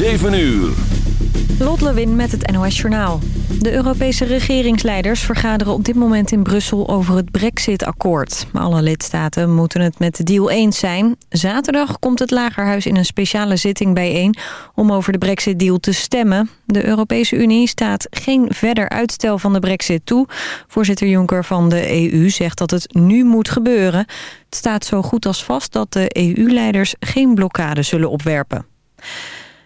7 uur. Lot Lewin met het NOS Journaal. De Europese regeringsleiders vergaderen op dit moment in Brussel over het Brexit-akkoord. Alle lidstaten moeten het met de deal eens zijn. Zaterdag komt het Lagerhuis in een speciale zitting bijeen om over de Brexit-deal te stemmen. De Europese Unie staat geen verder uitstel van de Brexit toe. Voorzitter Juncker van de EU zegt dat het nu moet gebeuren. Het staat zo goed als vast dat de EU-leiders geen blokkade zullen opwerpen.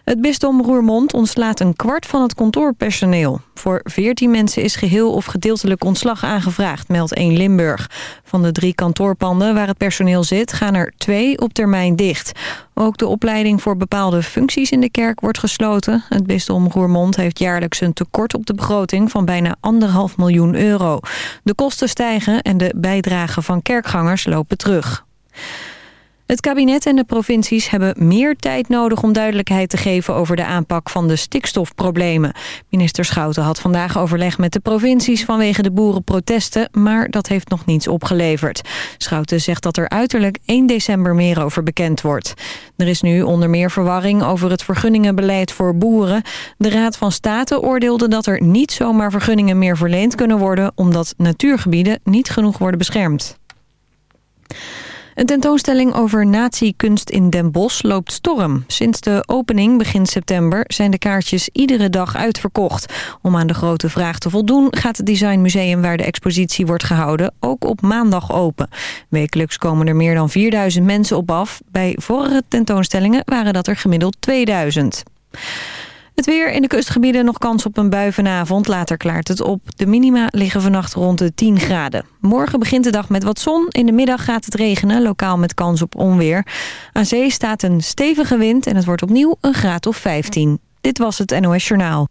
Het bisdom Roermond ontslaat een kwart van het kantoorpersoneel. Voor 14 mensen is geheel of gedeeltelijk ontslag aangevraagd, meldt 1 Limburg. Van de drie kantoorpanden waar het personeel zit, gaan er twee op termijn dicht. Ook de opleiding voor bepaalde functies in de kerk wordt gesloten. Het bisdom Roermond heeft jaarlijks een tekort op de begroting van bijna anderhalf miljoen euro. De kosten stijgen en de bijdragen van kerkgangers lopen terug. Het kabinet en de provincies hebben meer tijd nodig om duidelijkheid te geven over de aanpak van de stikstofproblemen. Minister Schouten had vandaag overleg met de provincies vanwege de boerenprotesten, maar dat heeft nog niets opgeleverd. Schouten zegt dat er uiterlijk 1 december meer over bekend wordt. Er is nu onder meer verwarring over het vergunningenbeleid voor boeren. De Raad van State oordeelde dat er niet zomaar vergunningen meer verleend kunnen worden omdat natuurgebieden niet genoeg worden beschermd. Een tentoonstelling over nazi-kunst in Den Bosch loopt storm. Sinds de opening begin september zijn de kaartjes iedere dag uitverkocht. Om aan de grote vraag te voldoen gaat het designmuseum waar de expositie wordt gehouden ook op maandag open. Wekelijks komen er meer dan 4000 mensen op af. Bij vorige tentoonstellingen waren dat er gemiddeld 2000. Het weer in de kustgebieden nog kans op een bui vanavond. Later klaart het op. De minima liggen vannacht rond de 10 graden. Morgen begint de dag met wat zon. In de middag gaat het regenen, lokaal met kans op onweer. Aan zee staat een stevige wind en het wordt opnieuw een graad of 15. Dit was het NOS Journaal.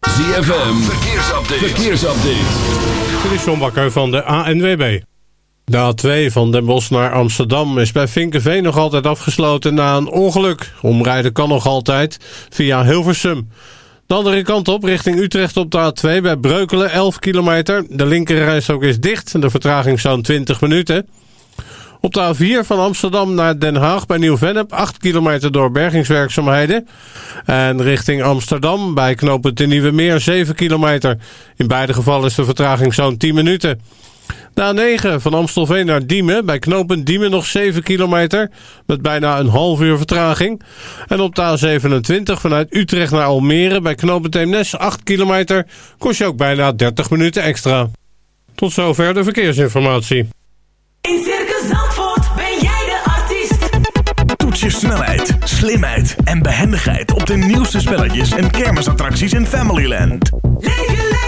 ZFM, verkeersupdate. verkeersupdate. Dit is John Bakker van de ANWB. De A2 van Den Bosch naar Amsterdam is bij Vinkenveen nog altijd afgesloten na een ongeluk. Omrijden kan nog altijd via Hilversum. De andere kant op, richting Utrecht op de A2 bij Breukelen, 11 kilometer. De linkerrijstrook is dicht, de vertraging zo'n 20 minuten. Op de A4 van Amsterdam naar Den Haag bij Nieuw-Vennep, 8 kilometer door bergingswerkzaamheden. En richting Amsterdam bij knooppunt de Nieuwe Meer, 7 kilometer. In beide gevallen is de vertraging zo'n 10 minuten. De A9 van Amstelveen naar Diemen. Bij knooppunt Diemen nog 7 kilometer. Met bijna een half uur vertraging. En op de A27 vanuit Utrecht naar Almere. Bij knooppunt Eemnes 8 kilometer. Kost je ook bijna 30 minuten extra. Tot zover de verkeersinformatie. In Circus Zandvoort ben jij de artiest. Toets je snelheid, slimheid en behendigheid op de nieuwste spelletjes en kermisattracties in Familyland. Leef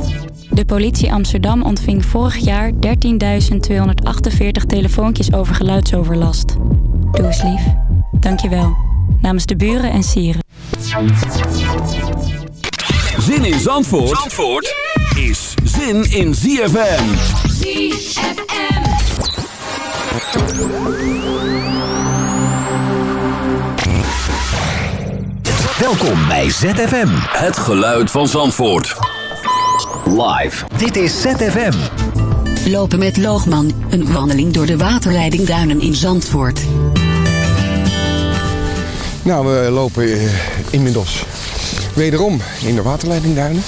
De politie Amsterdam ontving vorig jaar 13.248 telefoontjes over geluidsoverlast. Doe eens lief. Dankjewel. Namens de buren en sieren. Zin in Zandvoort, Zandvoort is zin in ZFM. ZFM. Welkom bij ZFM. Het geluid van Zandvoort. Live. Dit is ZFM. Lopen met Loogman, een wandeling door de waterleiding Duinen in Zandvoort. Nou, we lopen eh, inmiddels wederom in de waterleidingduinen.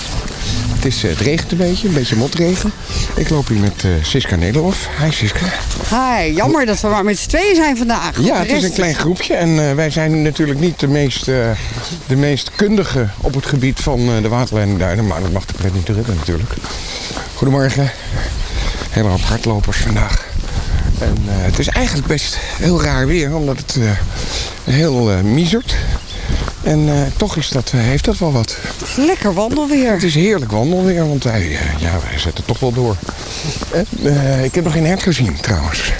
Het, is, eh, het regent een beetje, een beetje motregen. Ik loop hier met eh, Siska Nederhof. Hi Siska. Hi, jammer dat we maar met z'n tweeën zijn vandaag. Ja, het is een klein groepje en eh, wij zijn natuurlijk niet de meest, eh, de meest kundige op het gebied van de waterleidingduinen. Maar dat mag de pret niet drukken natuurlijk. Goedemorgen. Hele hoop hardlopers vandaag. En het is eigenlijk best heel raar weer, omdat het heel miezert. En eh, toch is dat, eh, heeft dat wel wat. Lekker wandelweer. Het is heerlijk wandelweer, want wij, eh, ja, wij zetten toch wel door. En, ik heb nog geen hert gezien trouwens.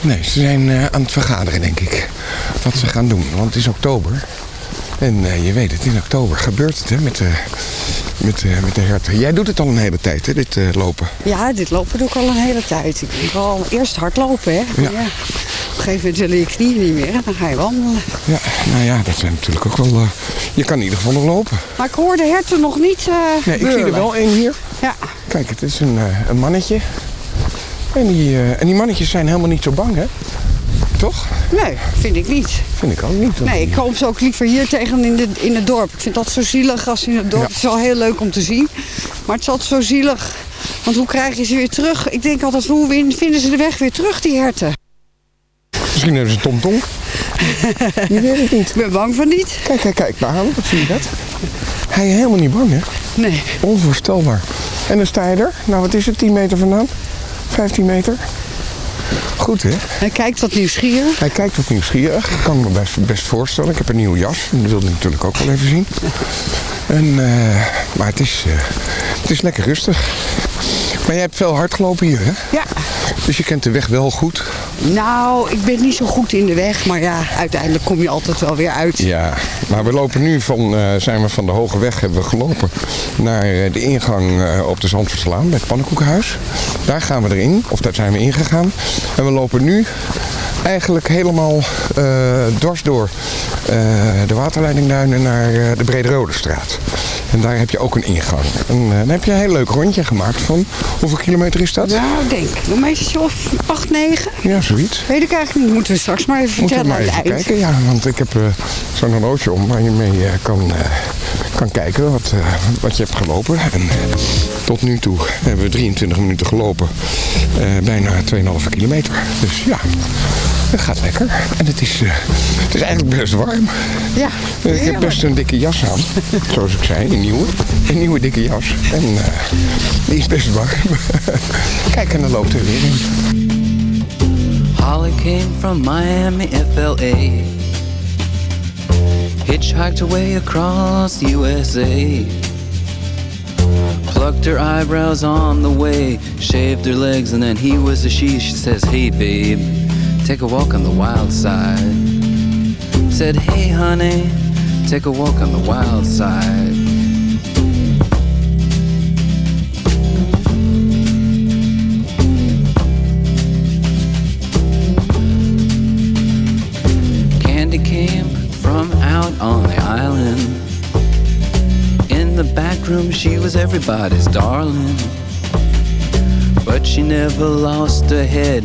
Nee, ze zijn aan het vergaderen denk ik. Wat ze gaan doen, want het is oktober. En je weet het, in oktober gebeurt het hè, met, de met, met de herten. Jij doet het al een hele tijd, hè, dit lopen. Ja, dit lopen doe ik al een hele tijd. Ik denk al eerst hardlopen, hè. Ja. Op een gegeven moment willen je knieën niet meer en dan ga je wandelen. Ja, nou ja, dat zijn natuurlijk ook wel... eh, je kan in ieder geval nog lopen. Maar ik hoor de herten nog niet eh Nee, ik zie er wel één hier. Ja. Kijk, het is een, eh, een mannetje. En die, en die mannetjes zijn helemaal niet zo bang, hè? Toch? Nee, vind ik niet. Vind ik ook niet. Nee, ik kom ze ook liever hier tegen in, de, in het dorp. Ik vind dat zo zielig als in het dorp. Ja. Het is wel heel leuk om te zien. Maar het is altijd zo zielig. Want hoe krijg je ze weer terug? Ik denk altijd, hoe vinden ze de weg weer terug, die herten? Misschien hebben ze tomtom. Je weet het niet. Ik ben bang van niet. Kijk, kijk, kijk. Daar zie je dat? Hij is helemaal niet bang, hè? Nee. Onvoorstelbaar. En dan sta je er. Nou, wat is het? 10 meter vandaan? 15 meter? Goed, hè? Hij kijkt wat nieuwsgierig. Hij kijkt wat nieuwsgierig. Ik kan me best, best voorstellen. Ik heb een nieuwe jas. Dat wilde ik natuurlijk ook wel even zien. En, eh, maar het is, eh, het is lekker rustig. Maar jij hebt veel hard gelopen hier, hè? Ja. Dus je kent de weg wel goed. Nou, ik ben niet zo goed in de weg. Maar ja, uiteindelijk kom je altijd wel weer uit. Ja, maar we lopen nu van, eh, zijn we van de Hoge Weg hebben we gelopen naar eh, de ingang eh, op de Zandvoortslaan bij het Pannenkoekenhuis. Daar gaan we erin, of daar zijn we ingegaan. En we lopen nu eigenlijk helemaal eh, dwars door eh, de waterleidingduinen naar eh, de Brederode straat. En daar heb je ook een ingang. En dan heb je een heel leuk rondje gemaakt van, hoeveel kilometer is dat? Nou, ik denk een metertje of 8, 9. Ja, zoiets. Weet ik eigenlijk niet. Moeten we straks maar even Moeten we vertellen maar even kijken, ja, want ik heb zo'n horloge om waar je mee kan, kan kijken wat, wat je hebt gelopen. En tot nu toe hebben we 23 minuten gelopen, bijna 2,5 kilometer. Dus ja, het gaat lekker. En het is, eh, het is eigenlijk best warm. Ja, ik heb best een dikke jas aan, zoals ik zei, een nieuwe. Een nieuwe dikke jas. En eh, die is best warm. Kijk, en dan loopt er weer in. Holly came from Miami, FLA. Hitchhiked away across the USA. Plucked her eyebrows on the way. Shaved her legs, and then he was a she. She says, Hey, babe, take a walk on the wild side. Said, Hey, honey, take a walk on the wild side. Candy came from out on the island. In the back room, she was everybody's darling. But she never lost her head,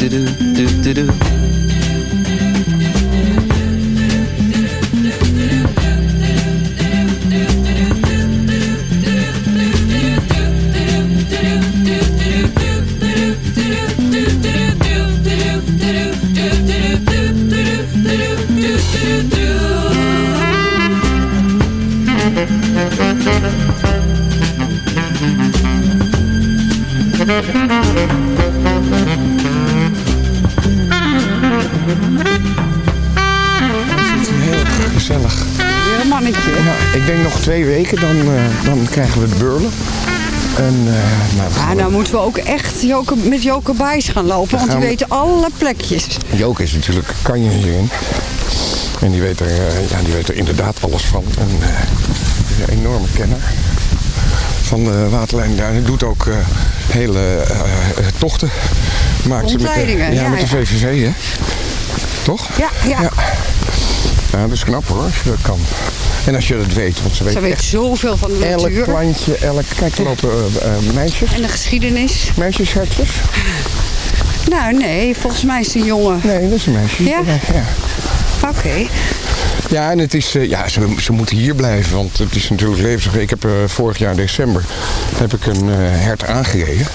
do, do, do, do, do. Twee weken, dan, eh, dan krijgen we het beurlen. En, eh, nou, nou moeten we ook echt Joke, met Joke Bijs gaan lopen, want die we- weten alle plekjes. Joke is natuurlijk kanje hierin. En die weet er, eh, ja, die weet er inderdaad alles van. En, is een enorme kenner van de waterlijnduinen. Doet ook hele tochten. Maakt ze met de, ja, ja, met de. VVV, hè? Toch? Ja, ja. Ja. Ja, dat is knap hoor, als je dat kan. En als je dat weet, want ze weet, Ze weet zoveel van de elk natuur. plantje, elk... Kijk, er lopen eh, eh, meisjes. En de geschiedenis. Meisjeshertjes? Nou, nee, volgens mij is het een jongen. Nee, dat is een meisje. Ja? ja. Oké. Ja, en het is, eh, ja, ze, ze moeten hier blijven, want het is natuurlijk levensgevaarlijk. Ik heb vorig jaar december heb ik een hert aangereden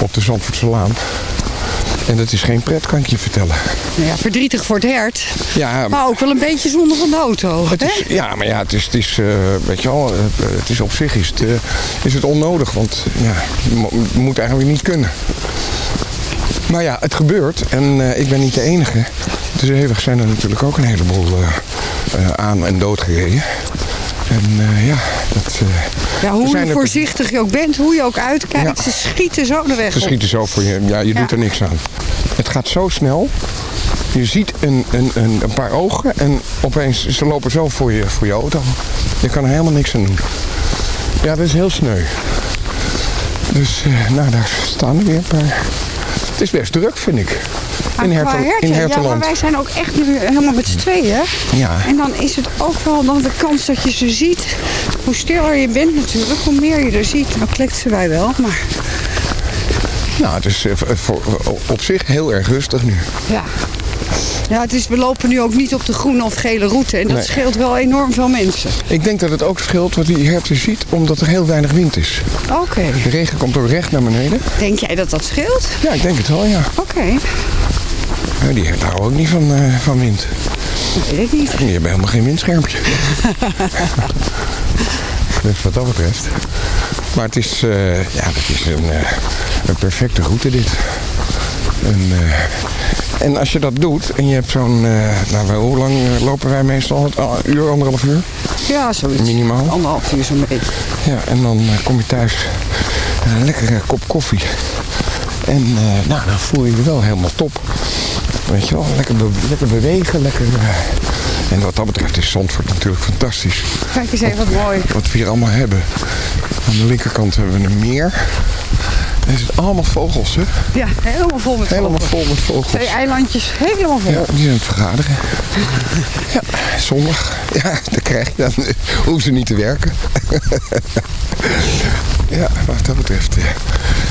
op de Zandvoortse Laan. En dat is geen pret, kan ik je vertellen. Nou ja, verdrietig voor het hert. Ja, Maar ook wel een beetje zonde van de auto. het is, hè? ja maar ja, het is, het is eh, weet je wel, eh, het is op zich is het, eh, is het onnodig, want ja, je moet eigenlijk niet kunnen. Maar ja, het gebeurt en ik ben niet de enige. De Zeeweg zijn er natuurlijk ook een heleboel aan en dood gereden. En ja, dat... eh, Ja, hoe er- voorzichtig je ook bent, hoe je ook uitkijkt, ze schieten zo de weg Ze op. schieten zo voor je. Ja, je doet er niks aan. Het gaat zo snel. Je ziet een, een, een, een paar ogen en opeens ze lopen zo voor je, voor je auto. Je kan er helemaal niks aan doen. Ja, dat is heel sneu. Dus eh, nou, daar staan er weer een paar. Het is best druk, vind ik. In, herten, in ja, maar Herteland. wij zijn ook echt nu helemaal met z'n tweeën. Ja. En dan is het ook wel dan de kans dat je ze ziet. Hoe stiller je bent natuurlijk, hoe meer je er ziet. Nou kletsen wij wel, maar Nou, het is eh, voor, op zich heel erg rustig nu. ja. Ja, het is, we lopen nu ook niet op de groene of gele route. En dat Nee. scheelt wel enorm veel mensen. Ik denk dat het ook scheelt wat die herten ziet, omdat er heel weinig wind is. Oké. De regen komt ook recht naar beneden. Denk jij dat dat scheelt? Ja, ik denk het wel, ja. Oké. Die herten houden ook niet van, eh, van wind. Weet ik niet. Die hebben helemaal geen windschermpje. dus wat dat betreft. Maar het is, eh, ja, het is een, eh, een perfecte route dit. En, eh, en als je dat doet en je hebt zo'n... nou, wel, hoe lang lopen wij meestal? Een uur, anderhalf uur? Ja, zoiets. Minimaal. Anderhalf uur zo'n beetje. Ja, en dan kom je thuis en een lekkere kop koffie. En eh, nou, dan voel je je wel helemaal top. Weet je wel, lekker, be- lekker bewegen, lekker... eh, en wat dat betreft is Zandvoort natuurlijk fantastisch. Kijk eens even wat mooi. Wat we hier allemaal hebben. Aan de linkerkant hebben we een meer. En er zitten allemaal vogels, hè? Ja, helemaal vol met Helemaal vogels. vol met vogels. Twee eilandjes, helemaal vol. Ja, die zijn het vergaderen. Ja, zondag. Ja, dan krijg je dan. eh, Hoeven ze niet te werken. Ja, wat dat betreft eh,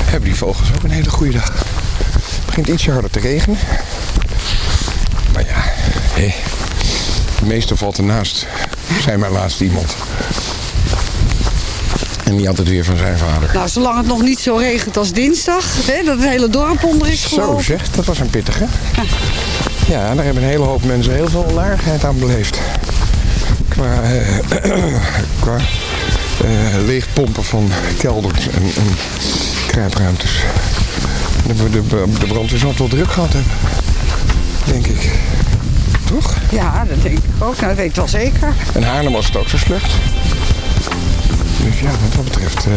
hebben die vogels ook een hele goede dag. Het begint ietsje harder te regenen. Maar ja, hé. De meeste valt ernaast. Zijn maar laatst iemand. En niet altijd weer van zijn vader. Nou, zolang het nog niet zo regent als dinsdag, hè, dat het hele dorp onder is Zo gelopen. zeg, dat was een pittige. Ja, daar hebben een hele hoop mensen heel veel narigheid aan beleefd. Qua, eh, qua leegpompen van kelders en, en kruipruimtes. De, de, de brandweer zal het wel druk gehad hebben. Denk ik. Toch? Ja, dat denk ik ook. Nou, dat weet ik wel zeker. En Haarlem was het ook zo slecht. Dus ja, wat dat betreft... eh,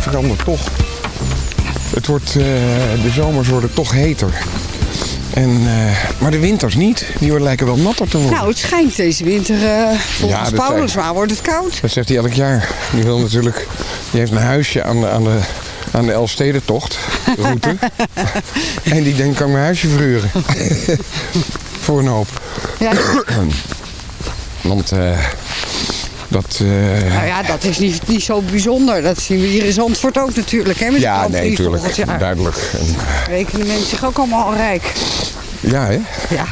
verandert toch. Het wordt, eh, de zomers worden toch heter. En, eh, maar de winters niet. Die worden- lijken wel natter te worden. Nou, het schijnt deze winter, eh, volgens Ja, Paulus, maar wordt het koud. Dat zegt hij elk jaar. Die wil natuurlijk, die heeft een huisje aan de, aan de, aan de Elfstedentocht, route. en die denkt, kan ik mijn huisje verhuren? Voor een hoop. Ja. Want eh, dat... eh, Nou ja, dat is niet, niet zo bijzonder. Dat zien we hier in Zandvoort ook natuurlijk. Hè, met ja, nee, natuurlijk. Duidelijk. En, Rekenen mensen zich ook allemaal al rijk. ja, hè? Ja,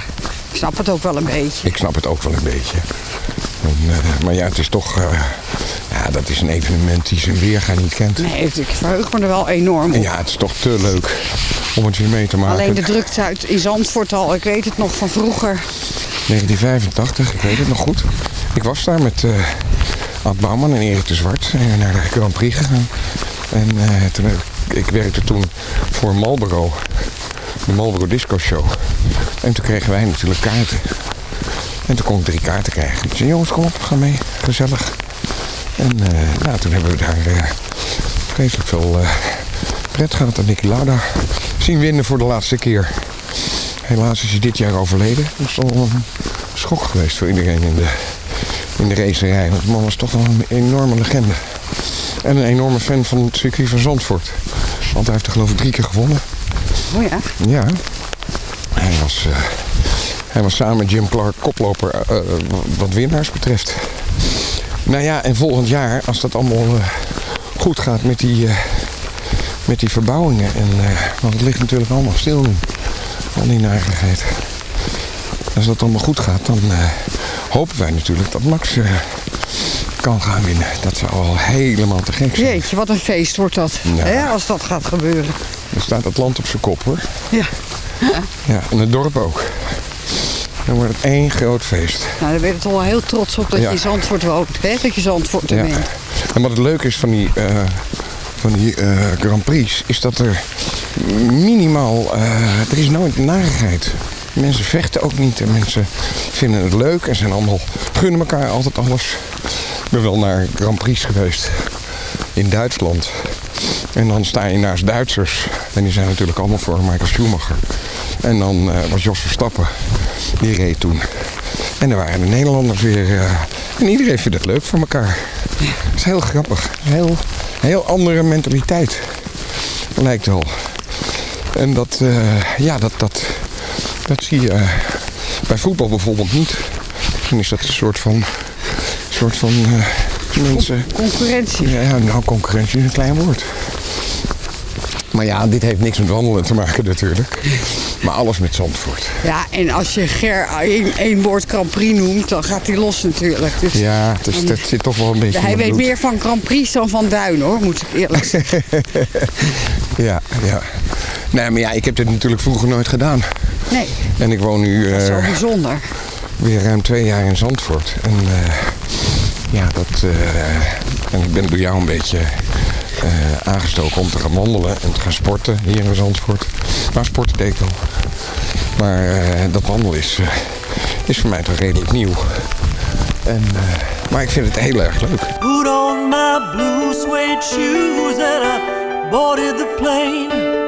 ik snap het ook wel een beetje. Ik snap het ook wel een beetje. En, eh, maar ja, het is toch... eh, ja, dat is een evenement die zijn weerga niet kent. Nee, ik verheug me er wel enorm En op. ja, het is toch te leuk om het weer mee te maken. Alleen de drukte uit in Zandvoort al. Ik weet het nog van vroeger. 1985, ik weet het nog goed. Ik was daar met eh Ad Bouwman en Erik de Zwart eh, naar de Grand Prix gegaan. En eh, toen ik, werkte toen voor Marlboro, de Marlboro Disco Show. En toen kregen wij natuurlijk kaarten. En toen kon ik drie kaarten krijgen. Ik zei, jongens, kom op, mee, gezellig. En nou, toen hebben we daar eh, vreselijk veel pret gehad. En Nicky Lauda zien winnen voor de laatste keer. Helaas is hij dit jaar overleden. Dat is wel een schok geweest voor iedereen in de, in de racerij. Want de man was toch wel een enorme legende. En een enorme fan van het circuit van Zandvoort. Want hij heeft er geloof ik drie keer gewonnen. Oh ja. Ja. Hij was, eh, hij was samen met Jim Clark koploper eh, wat winnaars betreft. Nou ja, en volgend jaar, als dat allemaal eh, goed gaat met die, met die verbouwingen. En, want het ligt natuurlijk allemaal stil nu. Al die narigheid. Als dat allemaal goed gaat, dan hopen wij natuurlijk dat Max eh, kan gaan winnen. Dat zou al helemaal te gek zijn. Jeetje, wat een feest wordt dat. Ja. Hè, als dat gaat gebeuren. Dan staat het land op zijn kop hoor. Ja. Ja, en het dorp ook. Dan wordt het één groot feest. Nou, daar ben je toch wel heel trots op dat Ja. je Zandvoort woont. Hè? Dat je Zandvoort Ja. bent. En wat het leuke is van die, eh, van die eh, Grand Prix, is dat er minimaal, eh, er is nooit narigheid. Mensen vechten ook niet en mensen vinden het leuk en zijn allemaal, gunnen elkaar altijd alles. Ik ben wel naar Grand Prix geweest in Duitsland. En dan sta je naast Duitsers. En die zijn natuurlijk allemaal voor Michael Schumacher. En dan eh, was Jos Verstappen, die reed toen. En er waren de Nederlanders weer. eh, en iedereen vindt het leuk voor elkaar. Dat is heel grappig. Heel, heel andere mentaliteit. Lijkt wel. En dat, eh, ja, dat, dat, dat zie je eh, bij voetbal bijvoorbeeld niet. Dan is dat een soort van, soort van eh, mensen... Concurrentie. Ja, ja, nou, concurrentie is een klein woord. Maar ja, dit heeft niks met wandelen te maken natuurlijk. Maar alles met Zandvoort. Ja, en als je Ger één, woord Grand Prix noemt, dan gaat hij los natuurlijk. Dus Ja, is, dat zit toch wel een beetje hij weet bloed. meer van Grand Prix dan van Duin hoor, moet ik eerlijk zeggen. Ja, ja. Nee, maar ja, ik heb dit natuurlijk vroeger nooit gedaan. Nee, En ik woon nu dat is wel eh, bijzonder. weer ruim twee jaar in Zandvoort. En eh, ja, dat... eh, en ik ben door jou een beetje eh, aangestoken om te gaan wandelen en te gaan sporten hier in Zandvoort. Maar sporten deed ik al. Maar eh, dat wandelen is, is voor mij toch redelijk nieuw. En, eh, maar ik vind het heel erg leuk. Put on my blue suede shoes and I boarded the plane.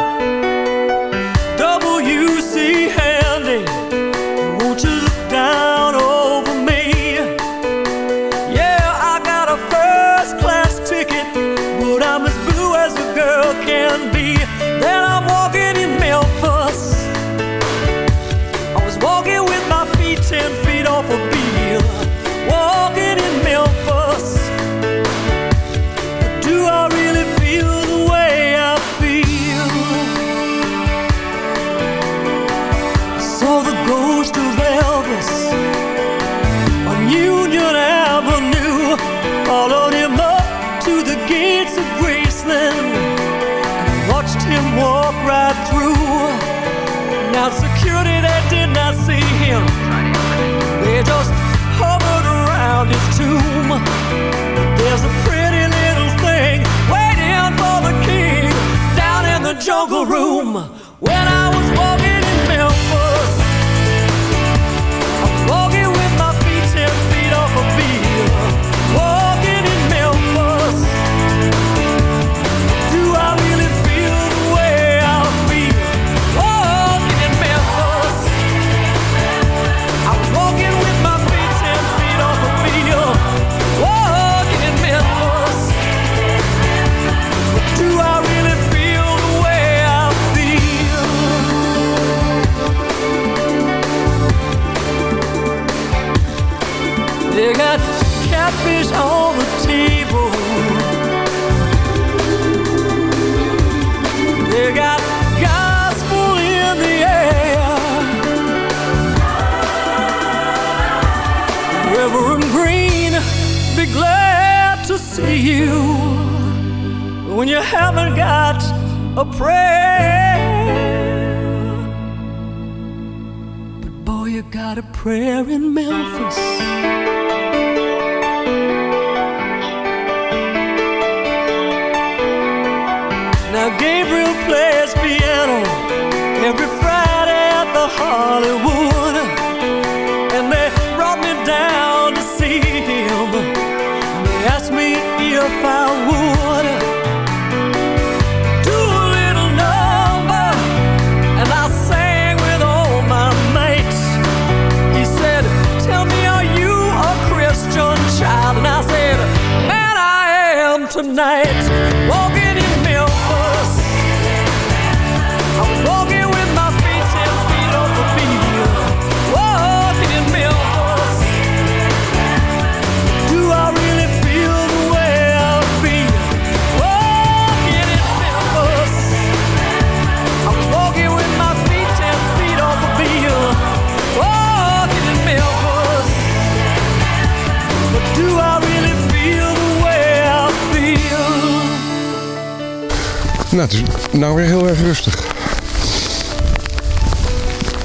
Nou, het is nou weer heel erg rustig.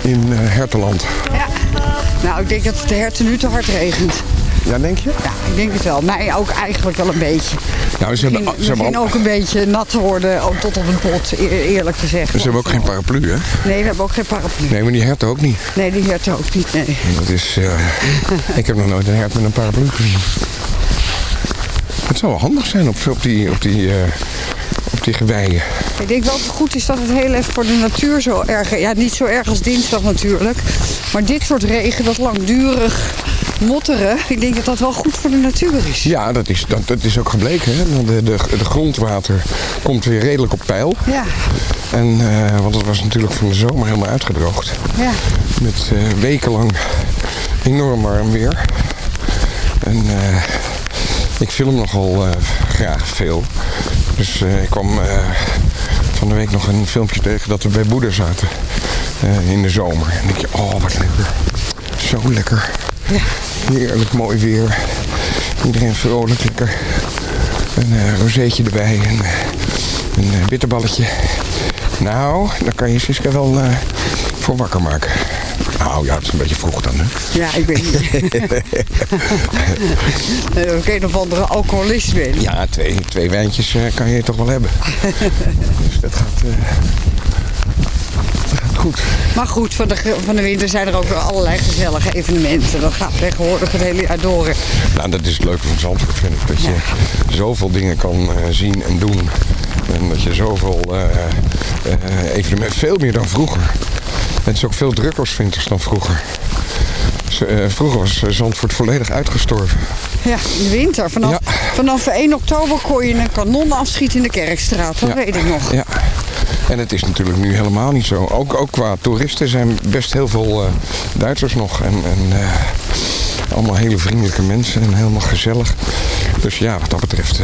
In eh, Herteland. Ja. Nou, ik denk dat het de herten nu te hard regent. Ja, denk je? Ja, ik denk het wel. Mij ook eigenlijk wel een beetje. Nou, ze hebben, ze hebben, misschien al- ook een beetje nat worden, ook tot op een pot, e- eerlijk gezegd. ze hebben ook geen paraplu, hè? Nee, we hebben ook geen paraplu. Nee, maar die herten ook niet. Nee, die herten ook niet, nee. Dat is... eh, ik heb nog nooit een hert met een paraplu gezien. Het zou wel handig zijn op, op die, op die, eh, geweien. Ik denk wel dat het goed is dat het heel even voor de natuur zo erg... Ja, niet zo erg als dinsdag natuurlijk. Maar dit soort regen, dat langdurig motteren... Ik denk dat dat wel goed voor de natuur is. Ja, dat is, dat, dat is ook gebleken. Hè? De, de, de grondwater komt weer redelijk op peil. Ja, En, eh, want het was natuurlijk van de zomer helemaal uitgedroogd. ja. Met eh, wekenlang enorm warm weer. En eh, ik film nogal eh, graag veel. Dus eh, ik kwam eh, van de week nog een filmpje tegen dat we bij Boeder zaten. eh, in de zomer. En denk je, oh wat lekker. Zo lekker. Ja. Heerlijk mooi weer. Iedereen vrolijk lekker. Een eh rozeetje erbij. En, eh, een eh, bitterballetje. Nou, daar kan je Siska wel eh, voor wakker maken. Nou ja, het is een beetje vroeg dan, hè? Ja, ik weet niet. Eh, Of een of andere alcoholist ben. Ja, twee, twee wijntjes eh, kan je toch wel hebben. dus dat gaat, gaat goed. Maar goed, van de, van de winter zijn er ook allerlei gezellige evenementen. Dat gaat tegenwoordig het hele jaar door. Nou, dat is het leuke van Zandvoort, vind ik. Dat je zoveel dingen kan zien en doen. En dat je zoveel eh, evenementen, veel meer dan vroeger. Het is ook veel drukker als winters dan vroeger. Eh, vroeger was eh, Zandvoort volledig uitgestorven. Ja, in de winter. Vanaf, vanaf 1 oktober kon je een kanon afschieten in de Kerkstraat. Dat Ja. weet ik nog. Ja. En het is natuurlijk nu helemaal niet zo. Ook, ook qua toeristen zijn best heel veel eh, Duitsers nog. En, en allemaal hele vriendelijke mensen en helemaal gezellig. Dus ja, wat dat betreft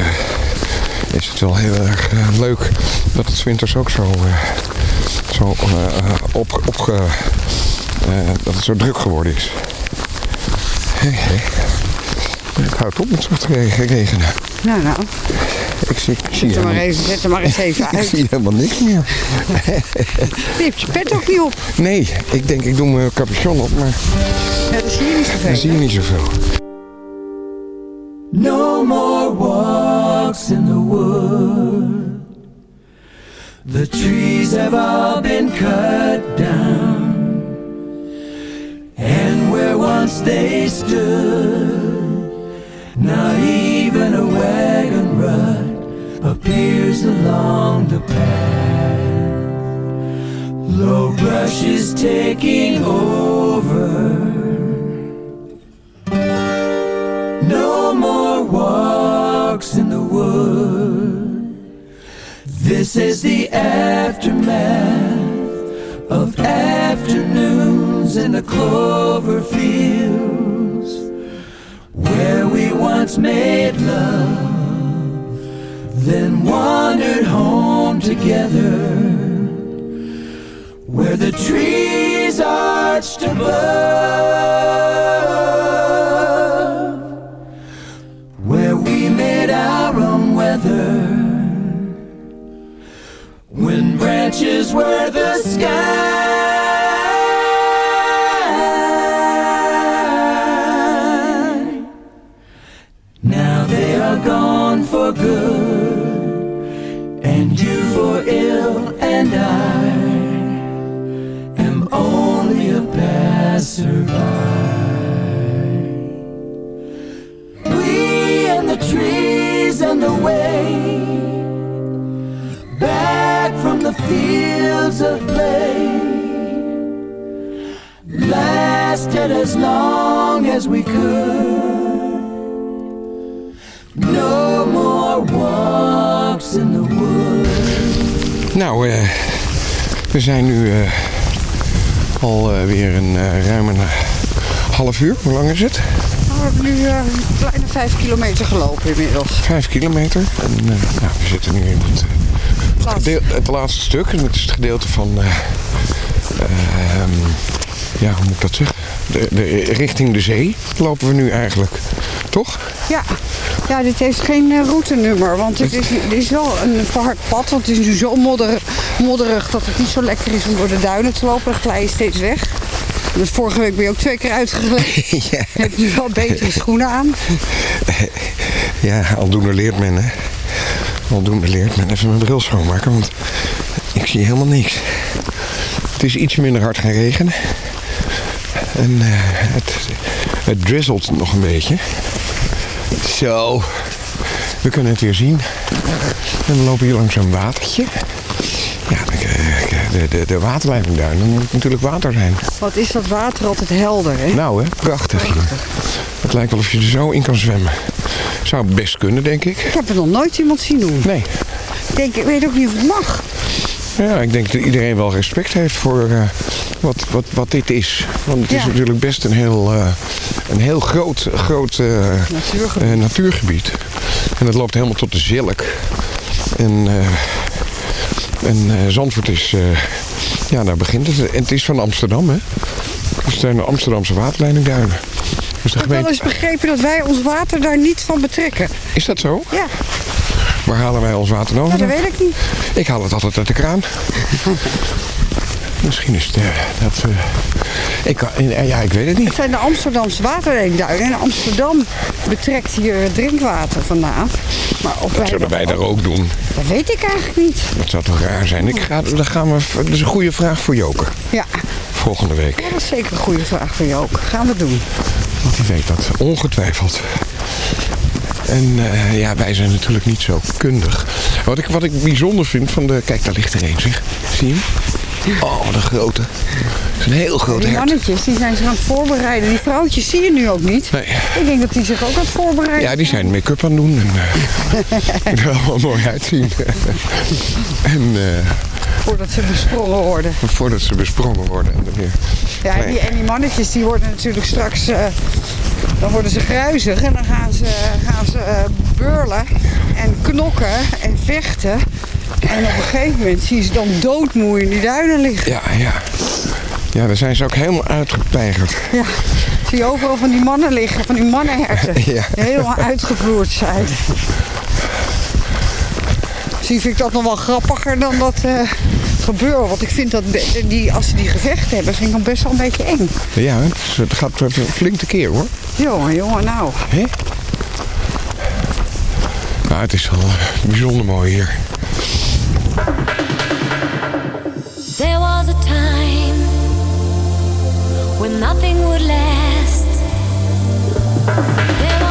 is het wel heel erg leuk dat het winters ook zo, zo eh, op, opge, eh, dat het zo druk geworden is. Hey, hey. Ik houd op met zo te regen- regenen. Nou, nou. Ik zie, ik zie Zet er, maar helemaal- even, zet er maar eens even ik uit. zie helemaal niks meer. Je hebt je pet ook niet op. Nee, ik denk ik doe mijn capuchon op, maar Ja, dat zie je niet zoveel. zie je niet zoveel. No more walks in the wood. The trees have all been cut down. And where once they stood, not even a wagon rut appears along the path. Low brush is taking over. No more walks in the wood. This is the aftermath of afternoons in the clover fields. where we once made love, then wandered home together, where the trees arched above, were the sky. Now they are gone for good, and you for ill, and I am only a passerby. We and the trees and the way, fields of play, lasted as long as we could. No more walks in the woods. Nou, eh, we zijn nu eh, al eh, weer een eh, ruim een half uur. Hoe lang is het? We hebben nu eh, een kleine vijf kilometer gelopen inmiddels. Vijf kilometer. En eh, nou, we zitten nu in het, het, het laatste stuk. En het is het gedeelte van... eh, ehm, ja, hoe moet ik dat zeggen? De, de, richting de zee lopen we nu eigenlijk. Toch? Ja. ja, dit heeft geen eh, routenummer, want het is, het is wel een verhard pad. Want het is nu zo modder, modderig dat het niet zo lekker is om door de duinen te lopen. Dan glij je steeds weg. Dus vorige week ben je ook twee keer uitgegleden. Je hebt nu wel betere schoenen aan. Ja, aldoende leert men, hè. Aldoende leert men. Even mijn bril schoonmaken, want ik zie helemaal niks. Het is iets minder hard gaan regenen. En eh, het, het drizzelt nog een beetje. Zo. We kunnen het weer zien. En we lopen hier langs een watertje. Ja, de, de, de, de waterleidingduin. Dan moet het natuurlijk water zijn. Wat is dat water altijd helder, hè? Nou hè, prachtig hier. Het lijkt wel of je er zo in kan zwemmen. Zou best kunnen, denk ik. Ik heb er nog nooit iemand zien doen. Nee. Ik, denk, ik weet ook niet of het mag. Ja, ik denk dat iedereen wel respect heeft voor eh, wat, wat, wat dit is. Want het is natuurlijk best een heel, eh, een heel groot, groot eh, Natuurgebied. natuurgebied. En het loopt helemaal tot de Zilk. En, en Zandvoort is... ja, daar begint het. En het is van Amsterdam, hè. Het zijn de Amsterdamse waterleidingduinen. Dus de Ik heb wel eens begrepen dat wij ons water daar niet van betrekken. Is dat zo? Ja, Waar halen wij ons water nou nou, dat weet ik niet. Ik haal het altijd uit de kraan. Misschien is het eh, dat... eh, ik, kan- eh, ja, ik weet het niet. Het zijn de Amsterdamse waterleidingduinen. En Amsterdam betrekt hier drinkwater vandaan. Maar of wij Zullen wij daar ook doen? Dat weet ik eigenlijk niet. Dat zou toch raar zijn? Ik ga, dan gaan we, dat is een goede vraag voor Joker. Ja, Volgende week. dat is zeker een goede vraag voor ook. Gaan we doen. Want die weet dat ongetwijfeld. En eh, ja, wij zijn natuurlijk niet zo kundig. Wat ik, wat ik bijzonder vind van de... Kijk, daar ligt er een, zeg. Zie je hem? Oh, wat een grote. Het is een heel groot Die hert. mannetjes die zijn zich aan het voorbereiden. Die vrouwtjes zie je nu ook niet. Nee. Ik denk dat die zich ook aan het voorbereiden Ja, die zijn make-up aan het doen. En eh, er allemaal mooi uitzien. en eh, Voordat ze besprongen worden. voordat ze besprongen worden. En weer... Ja, en die, en die mannetjes die worden natuurlijk straks... eh, dan worden ze gruizig en dan gaan ze, gaan ze eh, beurlen en knokken en vechten. En op een gegeven moment zie je ze dan doodmoe in die duinen liggen. Ja, ja. Ja, daar zijn ze ook helemaal uitgepeigerd. Ja, zie je overal van die mannen liggen, van die mannenherten. Ja. Die helemaal uitgevloerd zijn. Zie vind ik dat nog wel grappiger dan dat eh, gebeuren. Want ik vind dat die, als ze die gevechten hebben, vind ik dat best wel een beetje eng. Ja, het, gaat flink tekeer hoor. Jongen, jongen, nou. Hé? Nou, het is wel eh, bijzonder mooi hier. There was a time when nothing would last. There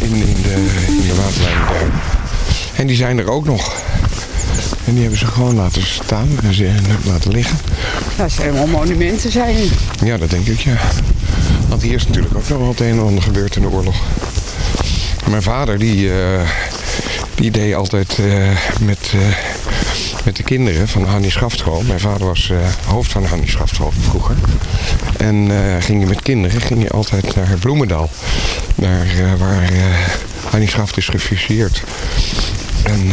In, in, de, in de waterleidingduin. En die zijn er ook nog. En die hebben ze gewoon laten staan en ze laten liggen. Ja, het zijn wel monumenten zijn. Ja, dat denk ik, ja. Want hier is natuurlijk ook nog wel het een en ander gebeurd in de oorlog. Mijn vader, die, eh, die deed altijd eh, met, eh, met de kinderen van Hannie Schaftschool. Mijn vader was eh, hoofd van Hannie Schaftschool vroeger. En eh, ging je met kinderen ging je altijd naar Bloemendaal. Naar, eh, waar Hannie Schaft is gefusilleerd. En,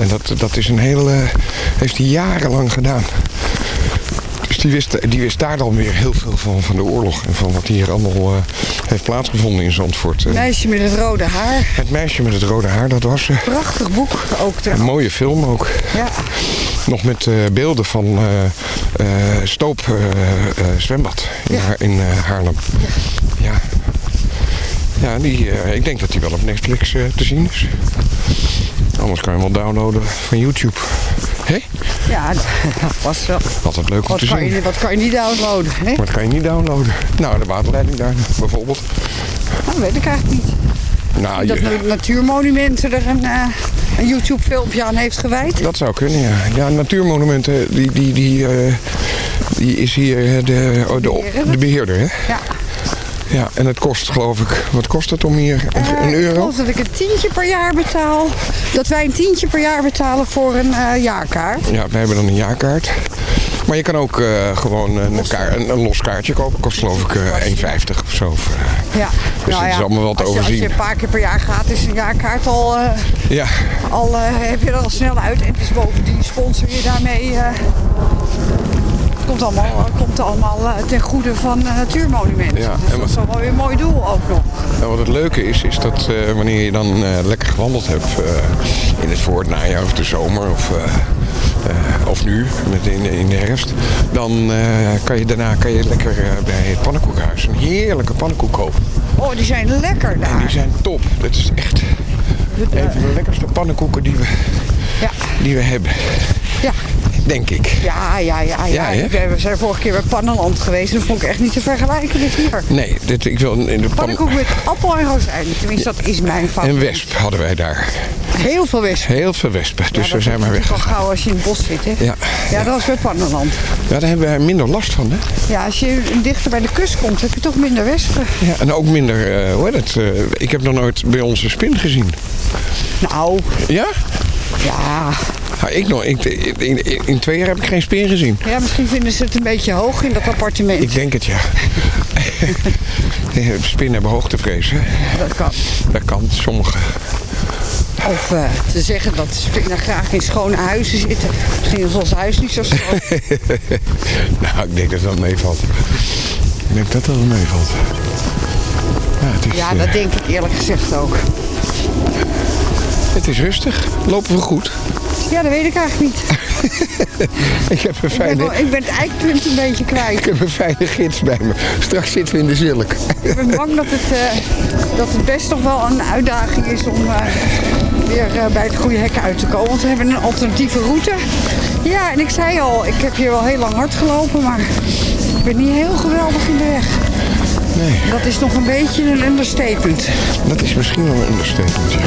en dat, dat is een hele... heeft hij jarenlang gedaan. Die wist, die wist daar dan weer heel veel van, van de oorlog. En van wat hier allemaal eh, heeft plaatsgevonden in Zandvoort. En Meisje met het rode haar. het meisje met het rode haar, dat was ze. Prachtig boek ook. Een mooie film ook. Ja. Nog met eh, beelden van eh, Stoop zwembad in, Haar- in Haarlem. Ja. Ja, die, eh, ik denk dat die wel op Netflix te zien is. Anders kan je hem wel downloaden van YouTube. Hé? Ja, dat was wel. Altijd leuk om Wat te kan, zien. je, wat kan je niet downloaden? Hè? Dat kan je niet downloaden. Nou, de waterleiding daar bijvoorbeeld. Dat weet ik eigenlijk niet. Nou, dat je- Natuurmonumenten er een, eh, een YouTube-filmpje aan heeft gewijd. Dat zou kunnen, ja. Ja, natuurmonumenten, die, die, die, eh, die is hier eh, de, oh, de, de beheerder, hè? Ja. Ja, en het kost, geloof ik, wat kost het om hier? Een, een Eh, Ik euro? geloof dat ik een tientje per jaar betaal. Dat wij een tientje per jaar betalen voor een eh, jaarkaart. Ja, wij hebben dan een jaarkaart. Maar je kan ook eh, gewoon een, kaar- een, een los kaartje kopen. Kost geloof ik eh 1,50 of zo. Ja. Dus het is allemaal wel te als je, als je overzien. een paar keer per jaar gaat, is een jaarkaart al, eh, ja, al heb je er al snel uit. En is bovendien sponsor je daarmee. Eh, komt allemaal, komt allemaal eh, ten goede van eh, natuurmonumenten. Ja, dus dat is wel weer een mooi doel ook nog. En wat het leuke is, is dat eh, wanneer je dan eh, lekker gewandeld hebt eh, in het voor het najaar of de zomer of, eh, eh, of nu met in, in de herfst, dan eh, kan je daarna kan je lekker eh, bij het pannenkoekhuis een heerlijke pannenkoek kopen. Oh, die zijn lekker daar. En die zijn top. Dat is echt een van de lekkerste pannenkoeken die we, Ja. die we hebben. Ja. Denk ik. Ja, ja, ja. ja. We zijn vorige keer bij Pannenland geweest. En dat vond ik echt niet te vergelijken met hier. Nee, dit, ik wil in de pan... Pannenkoek met appel en rozijnen. Tenminste, dat is mijn favoriet. En wesp hadden wij daar. Heel veel wespen. Heel veel wespen. Dus we zijn maar weg. wel gauw als je in het bos zit, hè? Ja. Ja, dat was bij Pannenland. Ja, daar hebben wij minder last van, hè? Ja, als je dichter bij de kust komt, heb je toch minder wespen. Ja, en ook minder, eh hoe heet het? eh, ik heb nog nooit bij ons een spin gezien. Nou. Ja? Ja. Nou, ik nog. Ik, in, in, in twee jaar heb ik geen spin gezien. Ja, misschien vinden ze het een beetje hoog in dat appartement. Ik denk het, ja. Spinnen hebben hoogtevrees, hè? Dat kan. Dat kan, sommige. Of eh, te zeggen dat spinnen graag in schone huizen zitten. Misschien is ons huis niet zo schoon. nou, ik denk dat dat meevalt. Ik denk dat dat wel meevalt. Ja, het is, Ja, eh, dat denk ik eerlijk gezegd ook. het is rustig. Lopen we goed? Ja, dat weet ik eigenlijk niet. Ik heb een Ik ben, fijne, wel- ik ben het eikpunt een beetje ik kwijt. heb een fijne gids bij me. Straks zitten we in de zilk. Ik ben bang dat het, eh, dat het best nog wel een uitdaging is om eh, weer eh, bij het goede hek uit te komen. Want we hebben een alternatieve route. Ja, en ik zei al, ik heb hier wel heel lang hard gelopen, maar ik ben niet heel geweldig in de weg. Nee. Dat is nog een beetje een understatement. Dat is misschien wel een understatement, ja.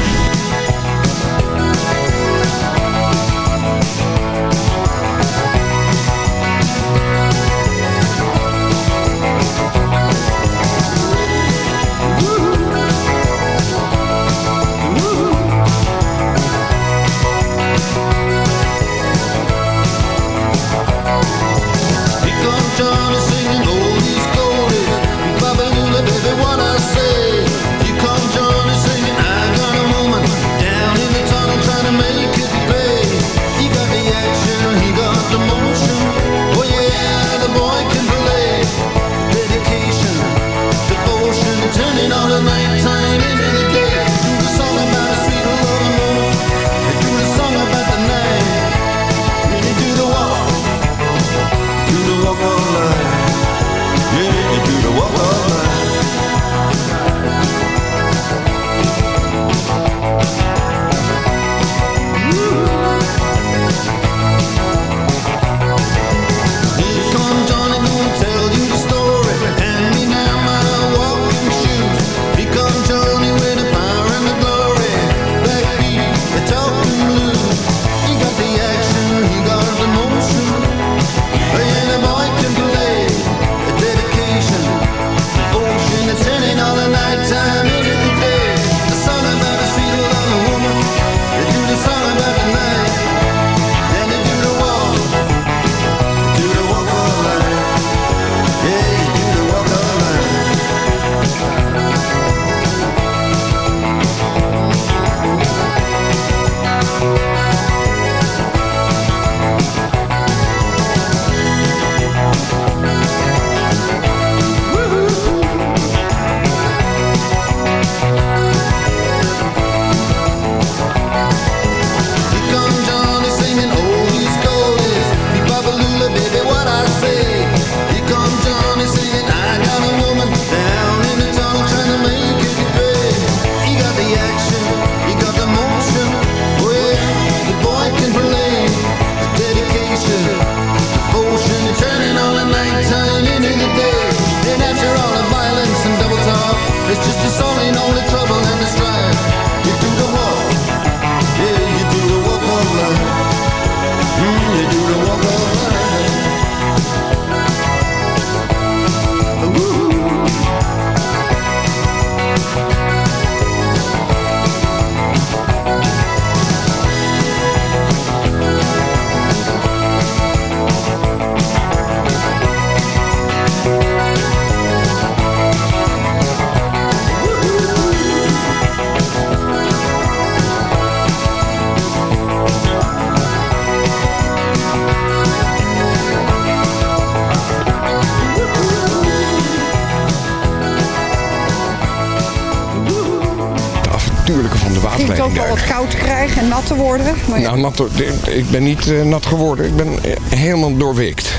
Nou, nat, ik ben niet eh, nat geworden. Ik ben eh, helemaal doorweekt.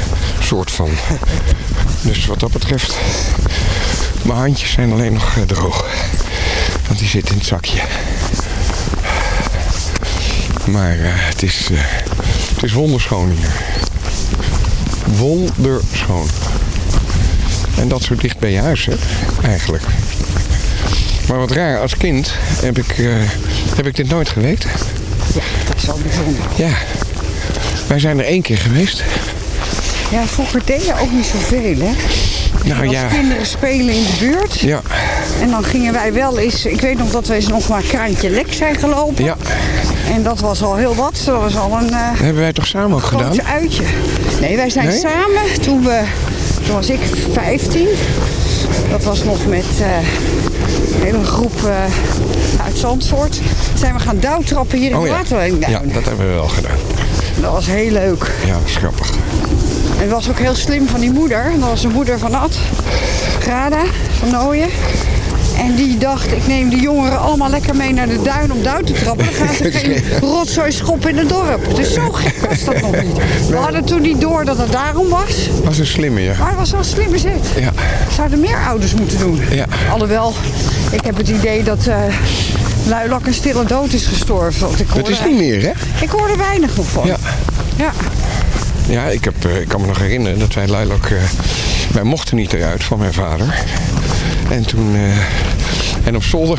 Soort van. Dus wat dat betreft... Mijn handjes zijn alleen nog eh, droog. Want die zitten in het zakje. Maar het, is, het is wonderschoon hier. Wonderschoon. En dat zo dicht bij je huis, hè? Eigenlijk. Maar wat raar, als kind heb ik, heb ik dit nooit geweten. Dat is wel bijzonder. Ja. Wij zijn er één keer geweest. Ja, vroeger deed je ook niet zoveel, hè? Nou Als ja. kinderen spelen in de buurt. Ja. En dan gingen wij wel eens... Ik weet nog dat wij eens nog maar kraantje lek zijn gelopen. Ja. En dat was al heel wat. Dat was al een Dat hebben wij toch samen ook gedaan? groot uitje. Nee, wij zijn Nee? samen. Toen, we, toen was ik 15. Dat was nog met eh, een hele groep eh, uit Zandvoort. Zijn we gaan douwtrappen hier in Oh de ja. Ja, dat hebben we wel gedaan. Dat was heel leuk. Ja, grappig. En het was ook heel slim van die moeder. Dat was de moeder van Ad. Grada van Nooien. En die dacht, ik neem de jongeren allemaal lekker mee naar de duin om duin te trappen. Dan gaan ze geen rotzooi schoppen in het dorp. Dus zo gek was dat nog niet. We hadden toen niet door dat het daarom was. Dat was een slimme, ja. Maar het was wel een slimme zet. Ja. Zouden meer ouders moeten doen. Ja. Alhoewel, ik heb het idee dat Luilak een stille dood is gestorven. Want ik Het hoorde- is niet meer, hè? Ik hoorde er weinig nog van. Ja. Ja. Ja, ik, heb, eh, ik kan me nog herinneren dat wij Luilok... eh, wij mochten niet eruit van mijn vader. En toen... eh, en op zolder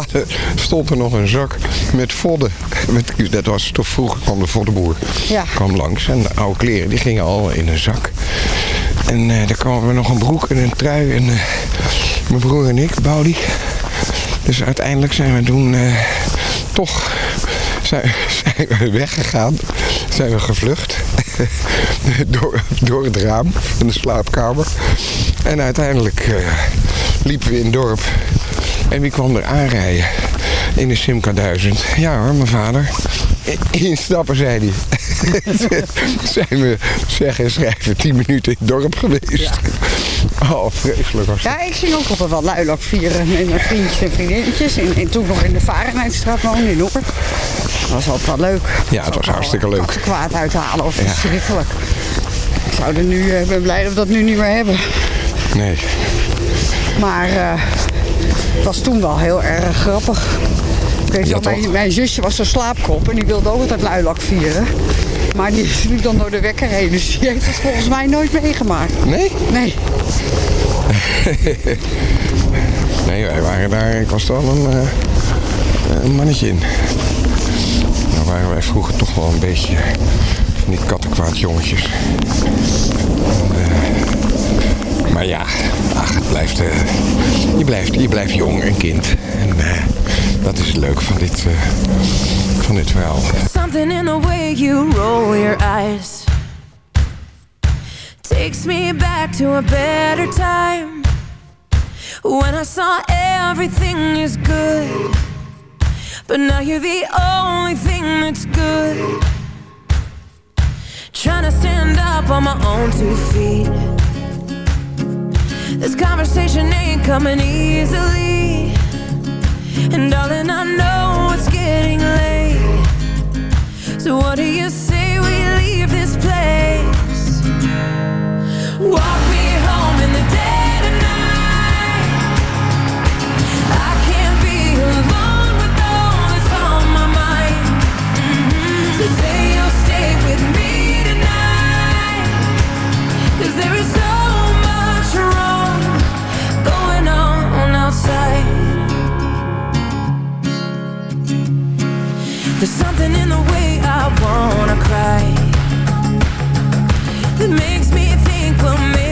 stond er nog een zak met vodden. Met, dat was toch vroeger kwam de voddenboer. Ja. kwam langs. En de oude kleren die gingen al in een zak. En eh daar kwamen we nog een broek en een trui. En eh, mijn broer en ik, Boudi. Dus uiteindelijk zijn we toen toch zijn, zijn we weggegaan. Zijn we gevlucht. door, door het raam van de slaapkamer. En uiteindelijk liepen we in het dorp. En wie kwam er aanrijden? In de Simca 1000. Ja hoor, mijn vader. Instappen, zei hij. zijn we, zeggen en schrijven, 10 minuten in het dorp geweest. Oh, vreselijk was dat. Ja, ik ging ook altijd wel luilak vieren met mijn vriendjes en vriendinnetjes. En, en toen nog in de Varenheidstraat woonde in Noord. Dat was altijd wel leuk. Ja, het was hartstikke leuk. Katten kwaad uithalen of Ja. verschrikkelijk. Ik zou er nu, eh, ben blij dat we dat nu niet meer hebben. Nee. Maar eh, het was toen wel heel erg grappig. Ik weet Ja, wel, mijn, zusje was zo'n slaapkop en die wilde ook altijd luilak vieren. Maar die is nu dan door de wekker heen, dus die heeft het volgens mij nooit meegemaakt. Nee? Nee. Nee, wij waren daar, ik was er al een, eh, een mannetje in. Nou waren wij vroeger toch wel een beetje van die kattenkwaad jongetjes. En, maar ja, ach, het blijft, eh, je, blijft, je blijft jong, een kind. En eh, dat is het leuke van dit, eh, van dit verhaal. Something in the way you roll your eyes takes me back to a better time when I saw everything is good. But now you're the only thing that's good. Trying to stand up on my own two feet. This conversation ain't coming easily. And darling, I know it's getting late. So what do you say we leave this place? Walk me home in the dead of night. I can't be alone with all that's on my mind. Mhm. So say you'll stay with me tonight. 'Cause there is that makes me think we'll make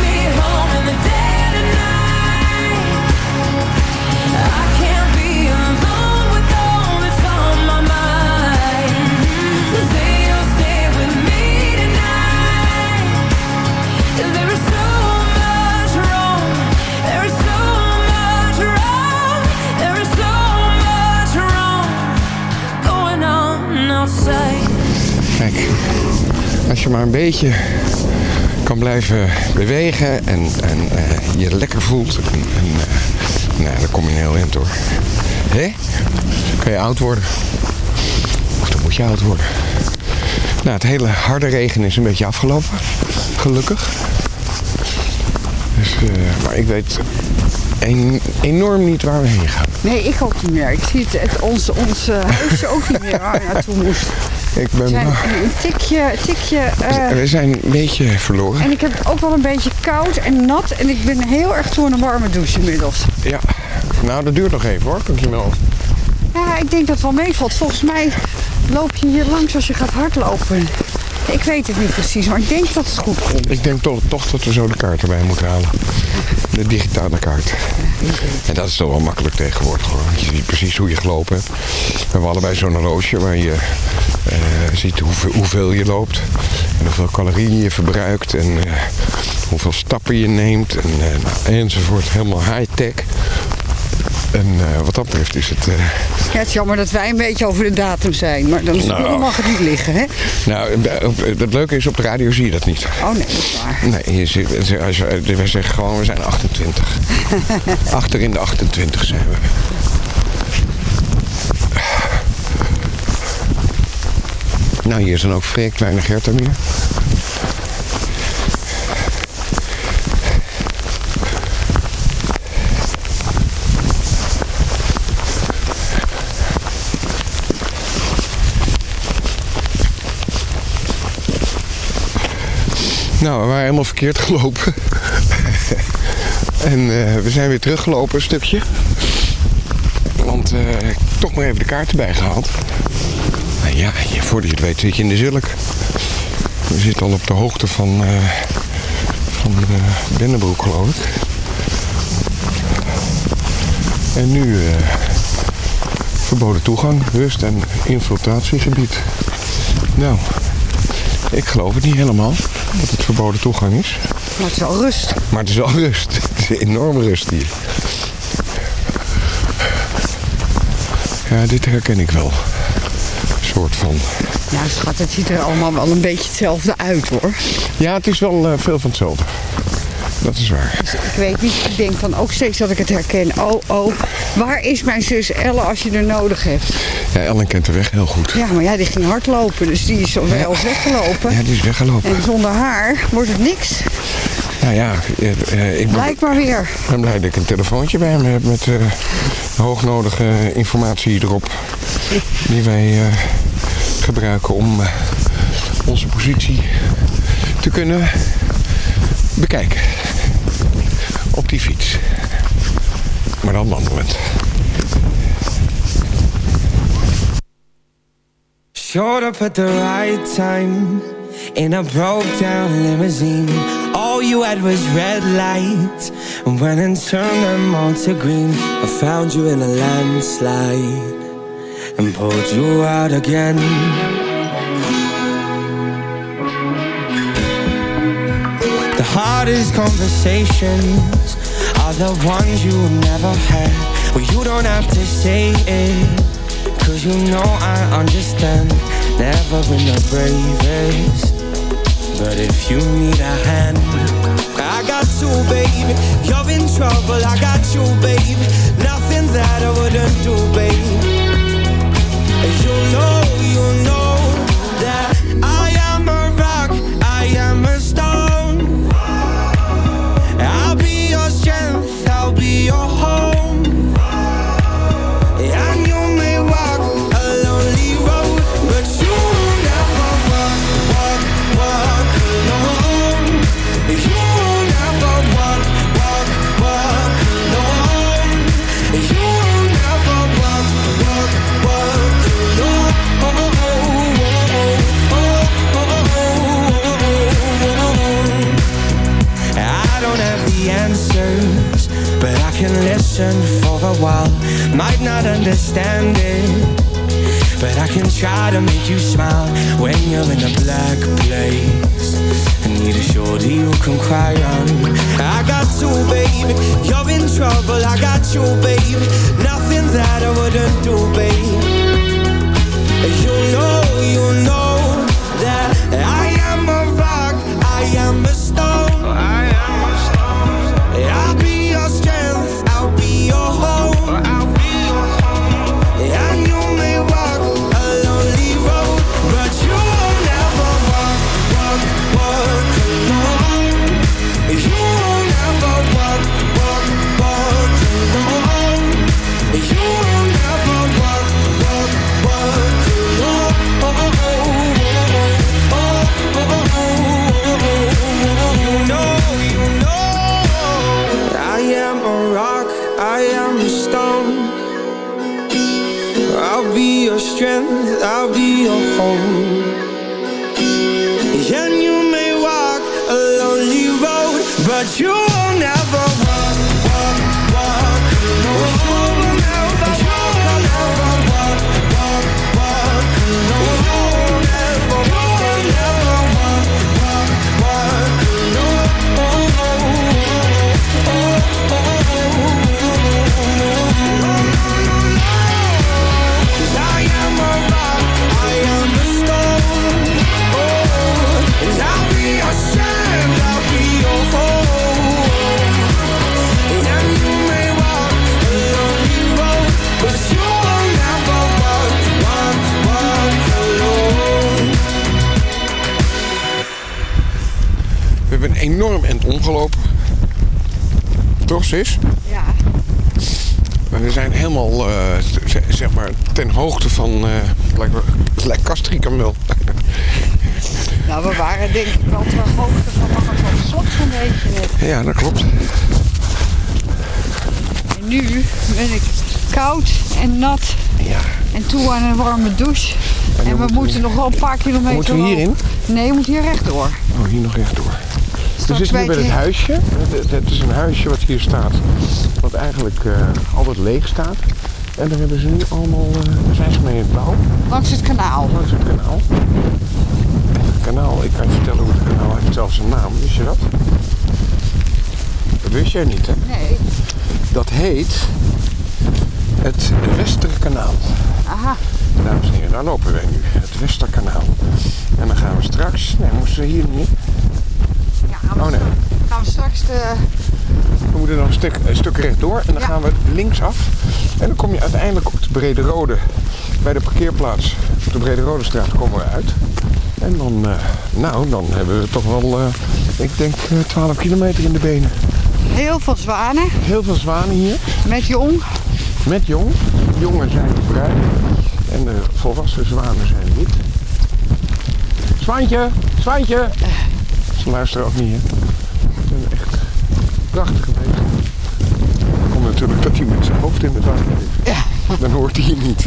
Kijk, als je maar een beetje kan blijven bewegen en, en eh, je lekker voelt. En, en, eh, nou, dan kom je heel eind hoor. Hé? Kan je oud worden. Of dan moet je oud worden. Nou, het hele harde regen is een beetje afgelopen. Gelukkig. Dus, eh, maar ik weet enorm niet waar we heen gaan. Nee, ik ook niet meer. Ik zie het, het ons, ons huisje ook niet meer waar naartoe moest. Ik ben zijn een tikje, tikje... eh, we zijn een beetje verloren. en ik heb het ook wel een beetje koud en nat. En ik ben heel erg toe aan een warme douche inmiddels. Ja, nou dat duurt nog even hoor, kan ik je melden. Ja, ik denk dat het wel meevalt. Volgens mij loop je hier langs als je gaat hardlopen. Ik weet het niet precies, maar ik denk dat het goed komt. Ik denk toch, toch dat we zo de kaart erbij moeten halen. De digitale kaart. En dat is toch wel makkelijk tegenwoordig hoor. Want je ziet precies hoe je gelopen hebt. We hebben allebei zo'n horloge waar je eh, ziet hoeveel, hoeveel je loopt. En hoeveel calorieën je verbruikt. En eh, hoeveel stappen je neemt. En, eh, nou, enzovoort. Helemaal high-tech. En wat dat betreft is het... Ja, het is jammer dat wij een beetje over de datum zijn. Maar dan, Nou. mag het niet liggen, hè? nou, het leuke is, op de radio zie je dat niet. Oh nee, dat is waar. Nee, je zit, als je, wij zeggen gewoon, we zijn 28. Achter in de 28 zijn we. Nou, hier zijn ook vrij kleine Gerten meer. Nou, we waren helemaal verkeerd gelopen. en eh, we zijn weer teruggelopen een stukje. Want eh, ik heb toch maar even de kaart erbij voordat je het weet zit je in de zulk. We zitten al op de hoogte van, eh van de Dennenbroek, geloof ik. En nu eh, verboden toegang, rust- en infiltratiegebied. Nou, ik geloof het niet helemaal dat het verboden toegang is. Maar het is wel rust. Maar het is wel rust. Het is enorme rust hier. Ja, dit herken ik wel. Soort van. Ja, schat, het ziet er allemaal wel een beetje hetzelfde uit, hoor. Ja, het is wel eh, veel van hetzelfde. Dat is waar. Dus ik weet niet, ik denk dan ook steeds dat ik het herken. Oh, oh, waar is mijn zus Elle als je er nodig hebt? Ja, Ellen kent de weg heel goed. Ja, maar ja, die ging hardlopen, dus die is wel eens weggelopen. Ja, die is weggelopen. En zonder haar wordt het niks. Nou ja, eh, eh, ik ben, Blijkt maar weer. ben blij dat ik een telefoontje bij me heb met hoognodige informatie erop. Die wij gebruiken om eh, onze positie te kunnen bekijken. Op die fiets. Maar dan wandelend. Showed up at the right time in a broke down limousine. All you had was red lights and went and turned them all to green. I found you in a landslide and pulled you out again. The hardest conversations are the ones you never had. Well, you don't have to say it. Cause you know I understand Never been the bravest But if you need a hand I got you, baby You're in trouble, I got you, baby Nothing that I wouldn't road, but you hebben een enorm end omgelopen. Toch, sis? Ja. Maar We zijn helemaal, eh, zeg maar, ten hoogte van... eh het lijkt wel-. Nou, we waren denk ik wel ter hoogte van wel slot zo'n beetje net. Ja, dat klopt. En nu ben ik koud en nat. Ja. En toe aan een warme douche. En, we moeten nog wel een paar kilometer Moeten we hierin? Nee, we moeten hier rechtdoor. Oh, hier nog rechtdoor. We Straks zitten nu bij het je- huisje. Het, het is een huisje wat hier staat. Wat eigenlijk eh, altijd leeg staat. En daar hebben ze nu allemaal... eh, daar zijn ze mee in het bouwen. Langs het kanaal. Langs het kanaal. Het kanaal, ik kan je vertellen hoe het kanaal heeft zelfs een naam. Wist je dat? Dat wist jij niet, hè? Nee. Dat heet het Westerkanaal. Aha. Dames en heren, daar lopen wij nu. Het Westerkanaal. En dan gaan we straks... Nee, moesten we hier niet? Ja, Oh nee. gaan we straks de... We moeten nog een stuk, een stuk rechtdoor en dan gaan we linksaf. En dan kom je uiteindelijk op de Brede Rode, bij de parkeerplaats op de Brede Rode straat komen we uit. En dan, eh, nou, dan hebben we toch wel, eh, ik denk, eh, 12 kilometer in de benen. Heel veel zwanen. Heel veel zwanen hier. Met jong. Met jong. Jongen zijn bruin. En de volwassen zwanen zijn wit. Zwaantje, zwaantje. Ze luisteren ook niet, hè. Het zijn echt prachtige beesten. Komt natuurlijk dat hij met zijn hoofd in het water is. Dan hoort hij je niet.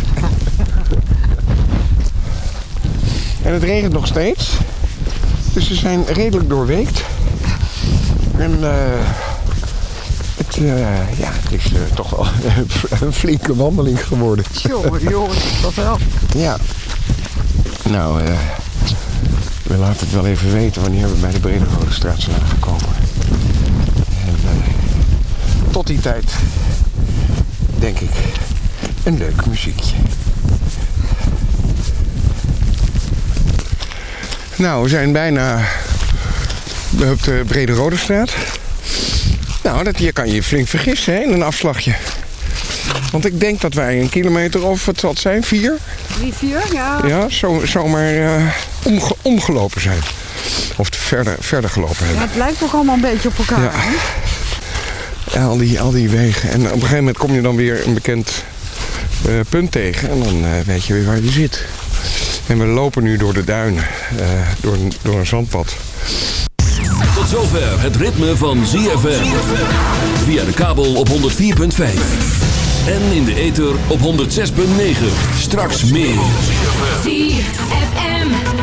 en het regent nog steeds. Dus ze zijn redelijk doorweekt. En eh, het, eh, ja, het is eh, toch wel een flinke wandeling geworden. Jongen, jongen, dat wel. Ja. Nou, eh, we laten het wel even weten wanneer we bij de Brede Rode Straat zijn aangekomen. En eh, tot die tijd, denk ik, een leuk muziekje. Nou, we zijn bijna op de Brede Rode Straat. Nou, dat, hier kan je flink vergissen hè, in een afslagje. Want ik denk dat wij een kilometer of wat zal het zijn, vier? Drie, vier, ja. Ja, zo, zomaar eh, omge- omgelopen zijn. Of verder, verder gelopen Ja, hebben. het lijkt ook allemaal een beetje op elkaar. Ja. hè? Ja, al, die, al die wegen. En op een gegeven moment kom je dan weer een bekend eh, punt tegen. En dan eh, weet je weer waar je zit. En we lopen nu door de duinen. eh, door, een- door een zandpad. Tot zover het ritme van ZFM. Via de kabel op 104.5. En in de ether op 106.9. Straks meer.